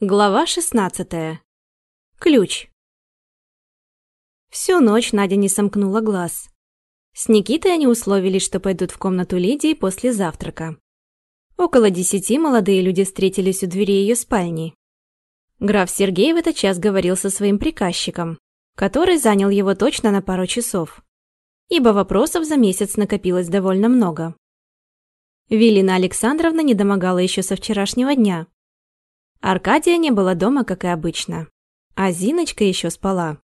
Глава 16. Ключ. Всю ночь Надя не сомкнула глаз. С Никитой они условились, что пойдут в комнату Лидии после завтрака. Около десяти молодые люди встретились у двери ее спальни. Граф Сергей в этот час говорил со своим приказчиком, который занял его точно на пару часов, ибо вопросов за месяц накопилось довольно много. Вилина Александровна не домогала еще со вчерашнего дня, Аркадия не было дома, как и обычно. А Зиночка еще спала.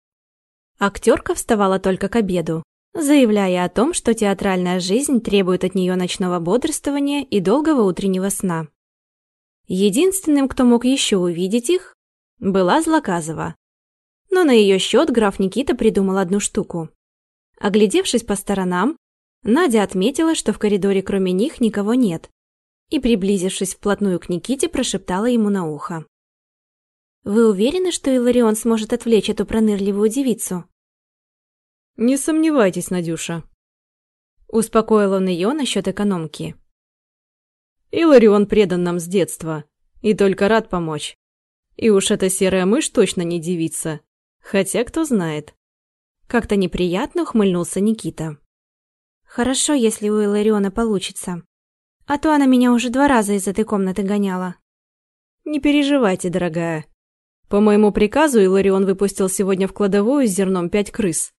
Актерка вставала только к обеду, заявляя о том, что театральная жизнь требует от нее ночного бодрствования и долгого утреннего сна. Единственным, кто мог еще увидеть их, была Злаказова. Но на ее счет граф Никита придумал одну штуку. Оглядевшись по сторонам, Надя отметила, что в коридоре кроме них никого нет, и, приблизившись вплотную к Никите, прошептала ему на ухо. «Вы уверены, что Иларион сможет отвлечь эту пронырливую девицу?» «Не сомневайтесь, Надюша», — успокоил он ее насчет экономки. «Иларион предан нам с детства и только рад помочь. И уж эта серая мышь точно не девица, хотя кто знает». Как-то неприятно ухмыльнулся Никита. «Хорошо, если у Илариона получится. А то она меня уже два раза из этой комнаты гоняла. Не переживайте, дорогая. По моему приказу Иларион выпустил сегодня в кладовую с зерном пять крыс.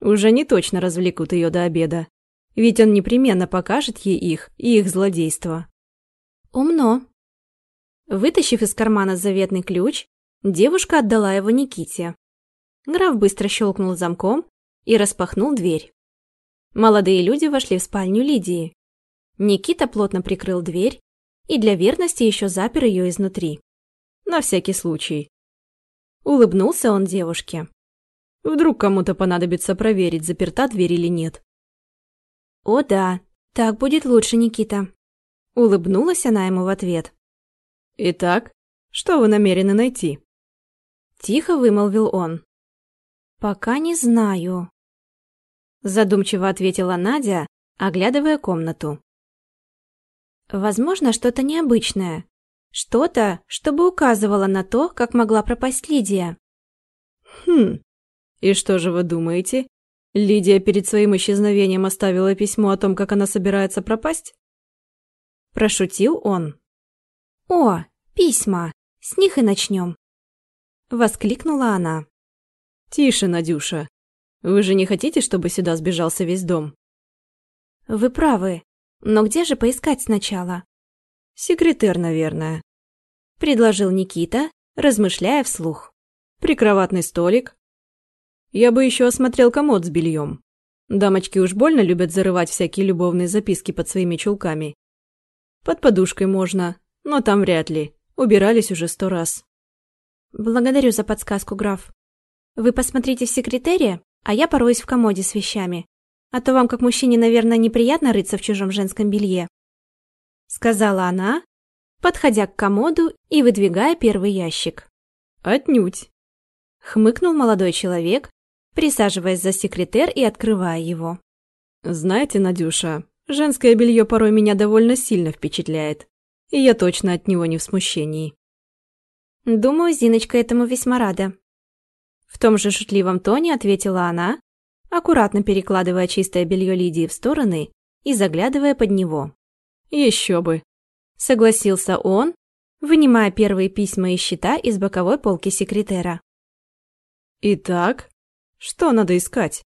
Уже не точно развлекут ее до обеда. Ведь он непременно покажет ей их и их злодейство. Умно. Вытащив из кармана заветный ключ, девушка отдала его Никите. Граф быстро щелкнул замком и распахнул дверь. Молодые люди вошли в спальню Лидии. Никита плотно прикрыл дверь и для верности еще запер ее изнутри. На всякий случай. Улыбнулся он девушке. Вдруг кому-то понадобится проверить, заперта дверь или нет. «О да, так будет лучше, Никита». Улыбнулась она ему в ответ. «Итак, что вы намерены найти?» Тихо вымолвил он. «Пока не знаю», задумчиво ответила Надя, оглядывая комнату. Возможно, что-то необычное. Что-то, чтобы указывало на то, как могла пропасть Лидия. Хм. И что же вы думаете? Лидия перед своим исчезновением оставила письмо о том, как она собирается пропасть? Прошутил он. О, письма. С них и начнем. Воскликнула она. Тише, Надюша. Вы же не хотите, чтобы сюда сбежался весь дом? Вы правы. Но где же поискать сначала? Секретарь, наверное. Предложил Никита, размышляя вслух. Прикроватный столик. Я бы еще осмотрел комод с бельем. Дамочки уж больно любят зарывать всякие любовные записки под своими чулками. Под подушкой можно, но там вряд ли. Убирались уже сто раз. Благодарю за подсказку, граф. Вы посмотрите в секретаре, а я пороюсь в комоде с вещами. А то вам, как мужчине, наверное, неприятно рыться в чужом женском белье. Сказала она, подходя к комоду и выдвигая первый ящик. Отнюдь. Хмыкнул молодой человек, присаживаясь за секретер и открывая его. Знаете, Надюша, женское белье порой меня довольно сильно впечатляет. И я точно от него не в смущении. Думаю, Зиночка этому весьма рада. В том же шутливом тоне ответила она, аккуратно перекладывая чистое белье Лидии в стороны и заглядывая под него. «Еще бы!» – согласился он, вынимая первые письма и счета из боковой полки секретера. «Итак, что надо искать?»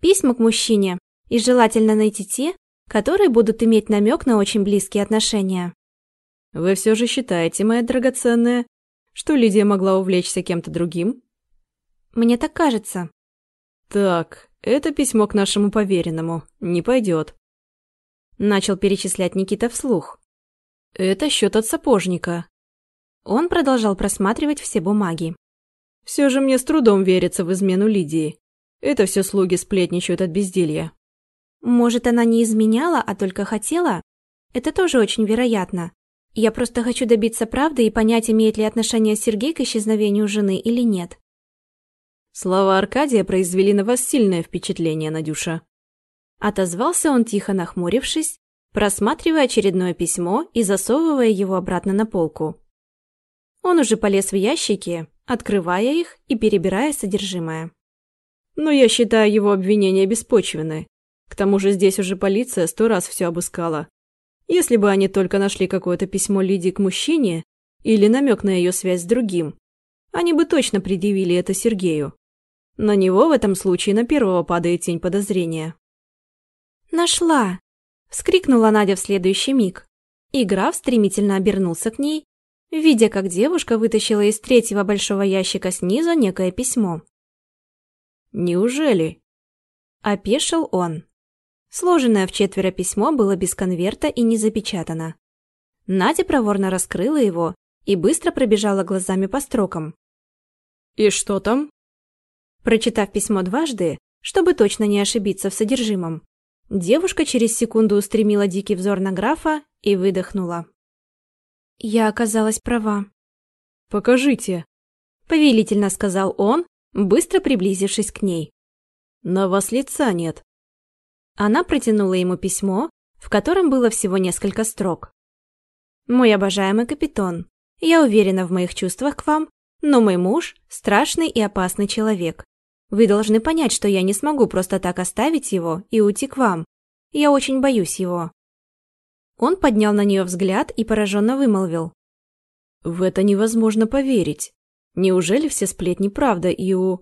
«Письма к мужчине, и желательно найти те, которые будут иметь намек на очень близкие отношения». «Вы все же считаете, моя драгоценная, что Лидия могла увлечься кем-то другим?» «Мне так кажется». «Так, это письмо к нашему поверенному. Не пойдет. Начал перечислять Никита вслух. Это счет от сапожника. Он продолжал просматривать все бумаги. Все же мне с трудом верится в измену Лидии. Это все слуги сплетничают от безделья. Может, она не изменяла, а только хотела? Это тоже очень вероятно. Я просто хочу добиться правды и понять, имеет ли отношение Сергей к исчезновению жены или нет. Слова Аркадия произвели на вас сильное впечатление, Надюша. Отозвался он тихо нахмурившись, просматривая очередное письмо и засовывая его обратно на полку. Он уже полез в ящики, открывая их и перебирая содержимое. Но я считаю его обвинения беспочвенны. К тому же здесь уже полиция сто раз все обыскала. Если бы они только нашли какое-то письмо Лидии к мужчине или намек на ее связь с другим, они бы точно предъявили это Сергею. На него в этом случае на первого падает тень подозрения. «Нашла!» – вскрикнула Надя в следующий миг. И граф стремительно обернулся к ней, видя, как девушка вытащила из третьего большого ящика снизу некое письмо. «Неужели?» – опешил он. Сложенное в четверо письмо было без конверта и не запечатано. Надя проворно раскрыла его и быстро пробежала глазами по строкам. «И что там?» Прочитав письмо дважды, чтобы точно не ошибиться в содержимом, девушка через секунду устремила дикий взор на графа и выдохнула. Я оказалась права. «Покажите», — повелительно сказал он, быстро приблизившись к ней. «На вас лица нет». Она протянула ему письмо, в котором было всего несколько строк. «Мой обожаемый капитан, я уверена в моих чувствах к вам, но мой муж – страшный и опасный человек. Вы должны понять, что я не смогу просто так оставить его и уйти к вам. Я очень боюсь его. Он поднял на нее взгляд и пораженно вымолвил. «В это невозможно поверить. Неужели все сплетни правда и у...»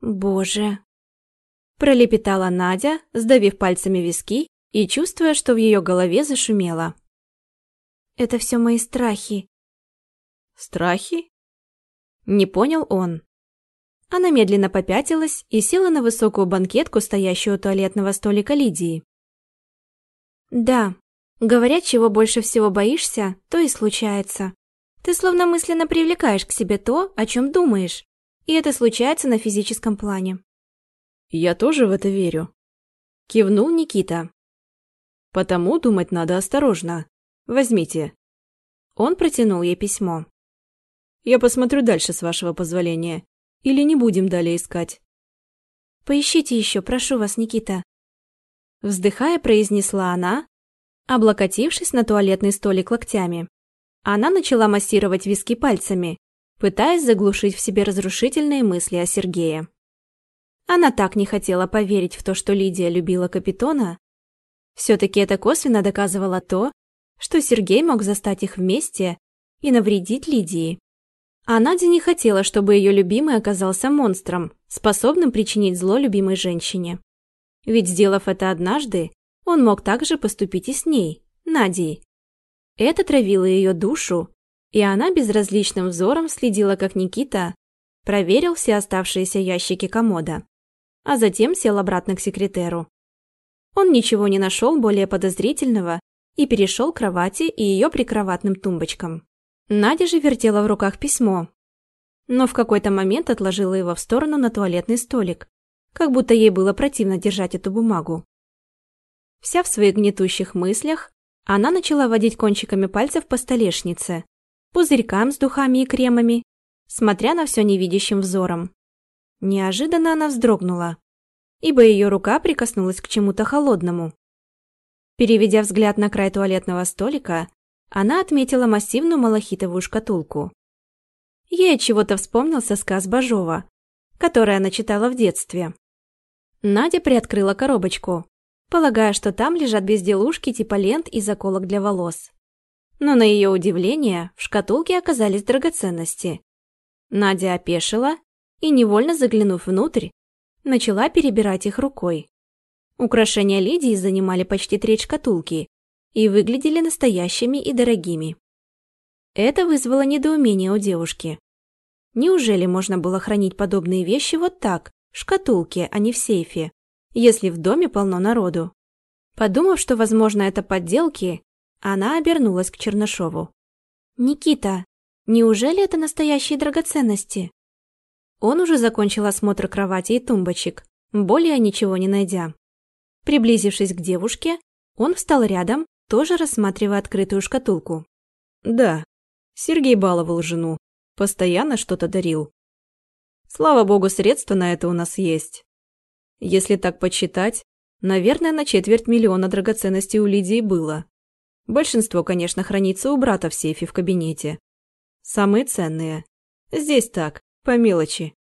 «Боже...» Пролепетала Надя, сдавив пальцами виски и чувствуя, что в ее голове зашумело. «Это все мои страхи». «Страхи?» Не понял он. Она медленно попятилась и села на высокую банкетку, стоящую у туалетного столика Лидии. «Да, Говорят, чего больше всего боишься, то и случается. Ты словно мысленно привлекаешь к себе то, о чем думаешь. И это случается на физическом плане. Я тоже в это верю. Кивнул Никита. Потому думать надо осторожно. Возьмите. Он протянул ей письмо. Я посмотрю дальше, с вашего позволения. Или не будем далее искать. Поищите еще, прошу вас, Никита. Вздыхая, произнесла она, облокотившись на туалетный столик локтями. Она начала массировать виски пальцами, пытаясь заглушить в себе разрушительные мысли о Сергее. Она так не хотела поверить в то, что Лидия любила Капитона. Все-таки это косвенно доказывало то, что Сергей мог застать их вместе и навредить Лидии. А Надя не хотела, чтобы ее любимый оказался монстром, способным причинить зло любимой женщине. Ведь, сделав это однажды, он мог также поступить и с ней, Надей. Это травило ее душу, и она безразличным взором следила, как Никита проверил все оставшиеся ящики комода, а затем сел обратно к секретеру. Он ничего не нашел более подозрительного и перешел к кровати и ее прикроватным тумбочкам. Надя же вертела в руках письмо, но в какой-то момент отложила его в сторону на туалетный столик, как будто ей было противно держать эту бумагу. Вся в своих гнетущих мыслях, она начала водить кончиками пальцев по столешнице, пузырькам с духами и кремами, смотря на все невидящим взором. Неожиданно она вздрогнула, ибо ее рука прикоснулась к чему-то холодному. Переведя взгляд на край туалетного столика, она отметила массивную малахитовую шкатулку. Ей от чего-то вспомнился сказ Бажова, который она читала в детстве. Надя приоткрыла коробочку полагая, что там лежат безделушки типа лент и заколок для волос. Но на ее удивление в шкатулке оказались драгоценности. Надя опешила и, невольно заглянув внутрь, начала перебирать их рукой. Украшения Лидии занимали почти треть шкатулки и выглядели настоящими и дорогими. Это вызвало недоумение у девушки. Неужели можно было хранить подобные вещи вот так, в шкатулке, а не в сейфе? если в доме полно народу. Подумав, что, возможно, это подделки, она обернулась к Чернышову. «Никита, неужели это настоящие драгоценности?» Он уже закончил осмотр кровати и тумбочек, более ничего не найдя. Приблизившись к девушке, он встал рядом, тоже рассматривая открытую шкатулку. «Да, Сергей баловал жену, постоянно что-то дарил. Слава богу, средства на это у нас есть. Если так подсчитать, наверное, на четверть миллиона драгоценностей у Лидии было. Большинство, конечно, хранится у брата в сейфе в кабинете. Самые ценные. Здесь так, по мелочи.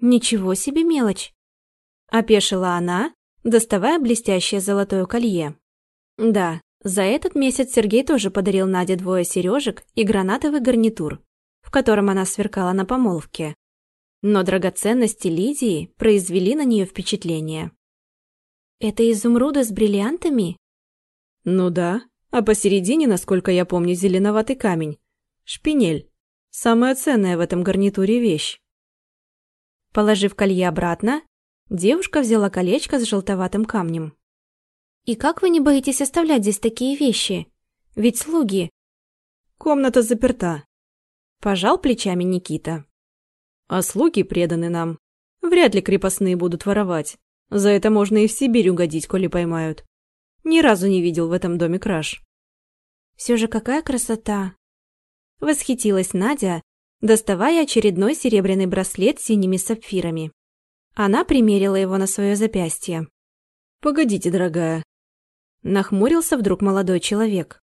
Ничего себе мелочь. Опешила она, доставая блестящее золотое колье. Да, за этот месяц Сергей тоже подарил Наде двое сережек и гранатовый гарнитур, в котором она сверкала на помолвке. Но драгоценности Лидии произвели на нее впечатление. «Это изумруды с бриллиантами?» «Ну да, а посередине, насколько я помню, зеленоватый камень. Шпинель. Самая ценная в этом гарнитуре вещь». Положив колье обратно, девушка взяла колечко с желтоватым камнем. «И как вы не боитесь оставлять здесь такие вещи? Ведь слуги...» «Комната заперта», – пожал плечами Никита. «А слуги преданы нам. Вряд ли крепостные будут воровать. За это можно и в Сибирь угодить, коли поймают. Ни разу не видел в этом доме краж». «Все же какая красота!» Восхитилась Надя, доставая очередной серебряный браслет с синими сапфирами. Она примерила его на свое запястье. «Погодите, дорогая, Нахмурился вдруг молодой человек.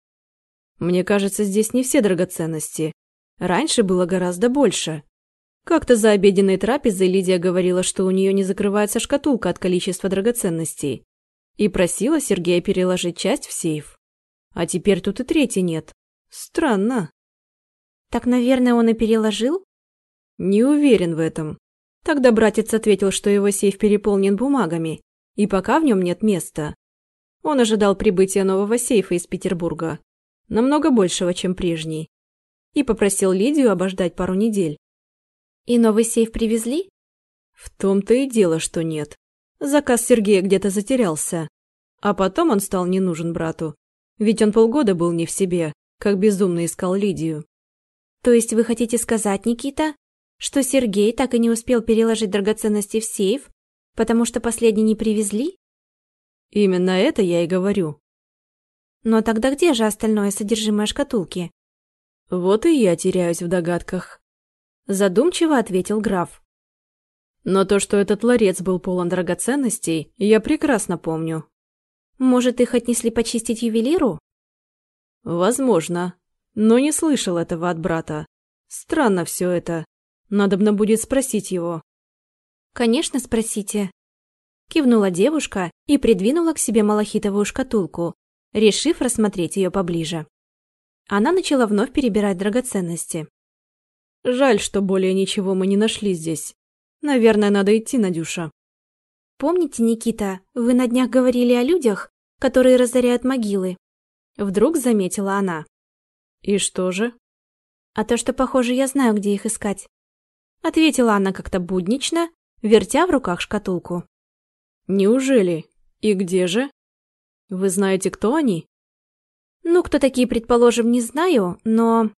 «Мне кажется, здесь не все драгоценности. Раньше было гораздо больше. Как-то за обеденной трапезой Лидия говорила, что у нее не закрывается шкатулка от количества драгоценностей, и просила Сергея переложить часть в сейф. А теперь тут и третьей нет. Странно». «Так, наверное, он и переложил?» «Не уверен в этом. Тогда братец ответил, что его сейф переполнен бумагами, и пока в нем нет места. Он ожидал прибытия нового сейфа из Петербурга, намного большего, чем прежний, и попросил Лидию обождать пару недель. «И новый сейф привезли?» В том-то и дело, что нет. Заказ Сергея где-то затерялся. А потом он стал не нужен брату. Ведь он полгода был не в себе, как безумно искал Лидию. То есть вы хотите сказать, Никита, что Сергей так и не успел переложить драгоценности в сейф, потому что последний не привезли? Именно это я и говорю. Но тогда где же остальное содержимое шкатулки? Вот и я теряюсь в догадках. Задумчиво ответил граф. Но то, что этот ларец был полон драгоценностей, я прекрасно помню. Может, их отнесли почистить ювелиру? Возможно. Но не слышал этого от брата. Странно все это. Надобно будет спросить его. Конечно, спросите. Кивнула девушка и придвинула к себе малахитовую шкатулку, решив рассмотреть ее поближе. Она начала вновь перебирать драгоценности. «Жаль, что более ничего мы не нашли здесь. Наверное, надо идти, Надюша». «Помните, Никита, вы на днях говорили о людях, которые разоряют могилы?» Вдруг заметила она. «И что же?» «А то, что, похоже, я знаю, где их искать». Ответила она как-то буднично, вертя в руках шкатулку. Неужели? И где же? Вы знаете, кто они? Ну, кто такие, предположим, не знаю, но...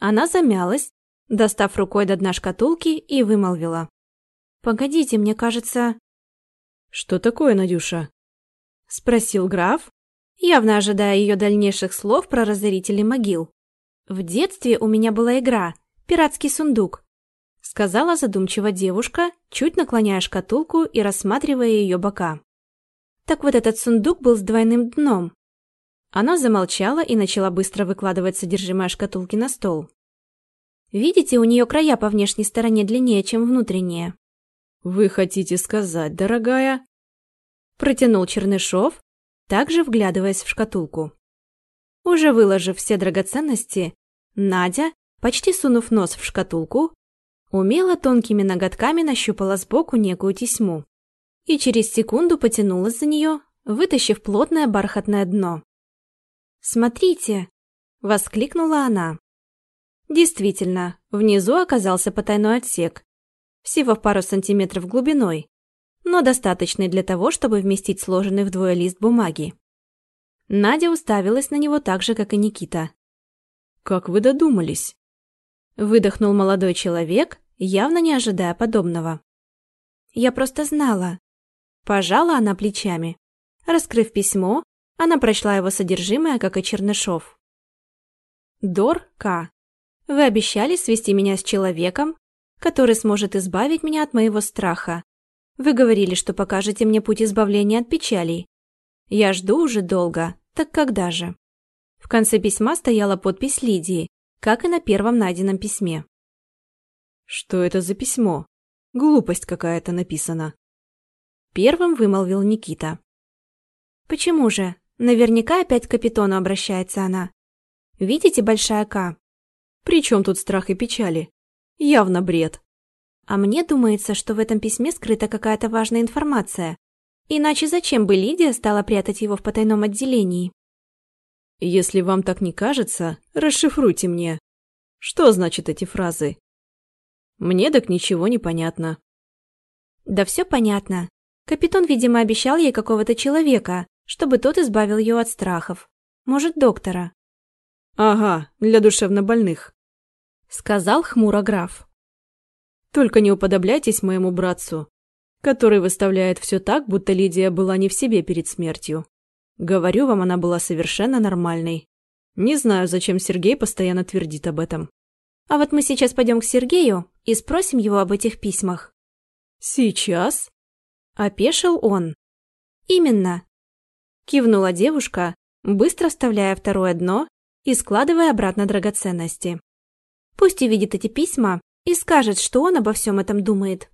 Она замялась, достав рукой до дна шкатулки и вымолвила. «Погодите, мне кажется...» «Что такое, Надюша?» Спросил граф, явно ожидая ее дальнейших слов про разорителей могил. «В детстве у меня была игра «Пиратский сундук» сказала задумчиво девушка, чуть наклоняя шкатулку и рассматривая ее бока. Так вот этот сундук был с двойным дном. Она замолчала и начала быстро выкладывать содержимое шкатулки на стол. Видите, у нее края по внешней стороне длиннее, чем внутренние. «Вы хотите сказать, дорогая?» Протянул Чернышов, также вглядываясь в шкатулку. Уже выложив все драгоценности, Надя, почти сунув нос в шкатулку, умело тонкими ноготками нащупала сбоку некую тесьму и через секунду потянулась за нее, вытащив плотное бархатное дно. «Смотрите!» — воскликнула она. Действительно, внизу оказался потайной отсек, всего в пару сантиметров глубиной, но достаточный для того, чтобы вместить сложенный вдвое лист бумаги. Надя уставилась на него так же, как и Никита. «Как вы додумались?» Выдохнул молодой человек, явно не ожидая подобного. «Я просто знала». Пожала она плечами. Раскрыв письмо, она прочла его содержимое, как и Чернышов. «Дор К. Вы обещали свести меня с человеком, который сможет избавить меня от моего страха. Вы говорили, что покажете мне путь избавления от печалей. Я жду уже долго, так когда же?» В конце письма стояла подпись Лидии, как и на первом найденном письме. «Что это за письмо? Глупость какая-то написана». Первым вымолвил Никита. «Почему же? Наверняка опять к капитону обращается она. Видите, большая К? При чем тут страх и печали? Явно бред. А мне думается, что в этом письме скрыта какая-то важная информация. Иначе зачем бы Лидия стала прятать его в потайном отделении? Если вам так не кажется, расшифруйте мне. Что значат эти фразы? Мне так ничего не понятно. Да все понятно. Капитан, видимо, обещал ей какого-то человека, чтобы тот избавил ее от страхов. Может, доктора. Ага, для душевнобольных. Сказал хмуро граф. Только не уподобляйтесь моему братцу, который выставляет все так, будто Лидия была не в себе перед смертью. Говорю вам, она была совершенно нормальной. Не знаю, зачем Сергей постоянно твердит об этом. А вот мы сейчас пойдем к Сергею и спросим его об этих письмах. Сейчас? Опешил он. Именно. Кивнула девушка, быстро вставляя второе дно и складывая обратно драгоценности. Пусть увидит эти письма и скажет, что он обо всем этом думает.